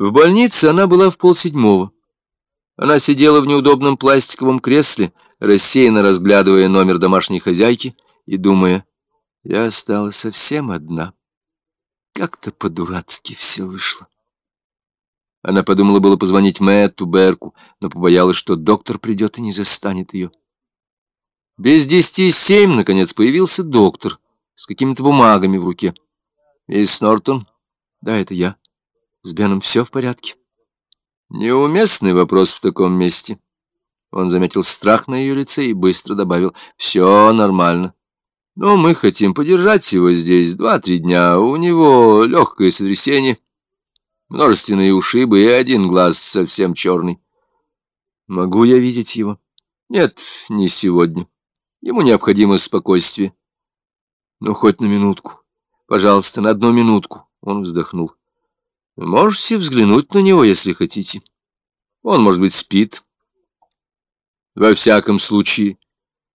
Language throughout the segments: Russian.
В больнице она была в полседьмого. Она сидела в неудобном пластиковом кресле, рассеянно разглядывая номер домашней хозяйки и думая, я осталась совсем одна. Как-то по-дурацки все вышло. Она подумала было позвонить Мэтту Берку, но побоялась, что доктор придет и не застанет ее. Без десяти семь, наконец, появился доктор с какими-то бумагами в руке. «Мисс Нортон?» «Да, это я. С Беном все в порядке?» «Неуместный вопрос в таком месте». Он заметил страх на ее лице и быстро добавил «Все нормально». «Но мы хотим подержать его здесь два-три дня. У него легкое сотрясение, множественные ушибы и один глаз совсем черный». «Могу я видеть его?» «Нет, не сегодня. Ему необходимо спокойствие». «Ну, хоть на минутку. Пожалуйста, на одну минутку». Он вздохнул. «Можете взглянуть на него, если хотите. Он, может быть, спит». Во всяком случае,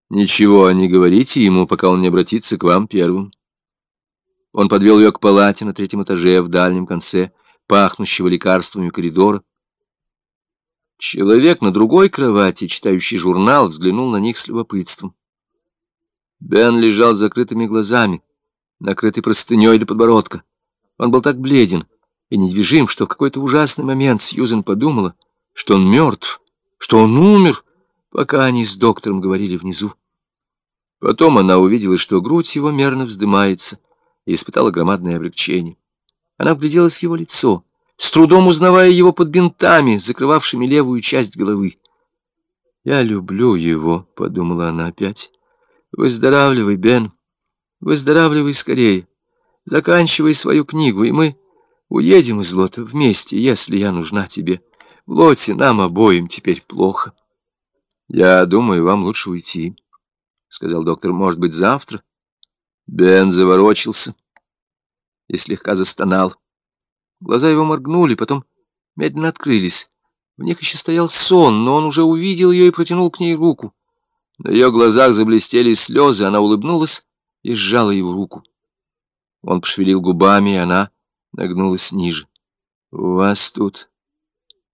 ничего не говорите ему, пока он не обратится к вам первым. Он подвел ее к палате на третьем этаже в дальнем конце пахнущего лекарствами коридора. Человек на другой кровати, читающий журнал, взглянул на них с любопытством. Бен лежал с закрытыми глазами, накрытый простыней до подбородка. Он был так бледен и недвижим, что в какой-то ужасный момент Сьюзен подумала, что он мертв, что он умер, пока они с доктором говорили внизу. Потом она увидела, что грудь его мерно вздымается, и испытала громадное облегчение. Она вгляделась в его лицо, с трудом узнавая его под бинтами, закрывавшими левую часть головы. «Я люблю его», — подумала она опять. «Выздоравливай, Бен, выздоравливай скорее. Заканчивай свою книгу, и мы уедем из Лота вместе, если я нужна тебе. В Лоте нам обоим теперь плохо». «Я думаю, вам лучше уйти», — сказал доктор. «Может быть, завтра?» Бен заворочился и слегка застонал. Глаза его моргнули, потом медленно открылись. В них еще стоял сон, но он уже увидел ее и протянул к ней руку. На ее глазах заблестели слезы, она улыбнулась и сжала его руку. Он пошевелил губами, и она нагнулась ниже. «У вас тут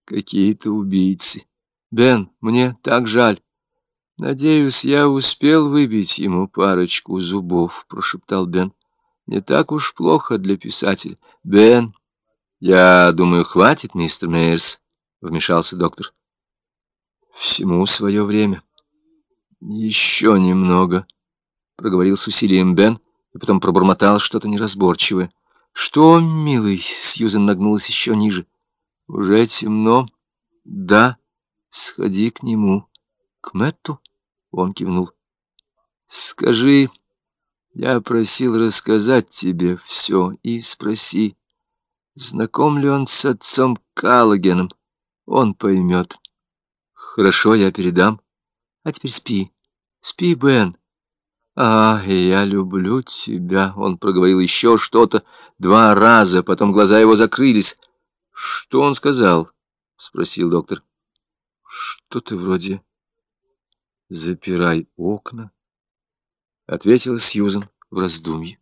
какие-то убийцы». Бен, мне так жаль. Надеюсь, я успел выбить ему парочку зубов, прошептал Бен. Не так уж плохо для писателя. Бен, я думаю, хватит, мистер Мейерс, вмешался доктор. Всему свое время. Еще немного, проговорил с усилием Бен, и потом пробормотал что-то неразборчивое. Что, милый? Сьюзен нагнулась еще ниже. Уже темно. Да. Сходи к нему. К Мэтту? Он кивнул. Скажи, я просил рассказать тебе все, и спроси, знаком ли он с отцом Каллогеном. Он поймет. Хорошо, я передам. А теперь спи. Спи, Бен. «А, я люблю тебя!» Он проговорил еще что-то два раза, потом глаза его закрылись. «Что он сказал?» — спросил доктор. Что-то вроде «запирай окна», — ответила Сьюзен в раздумье.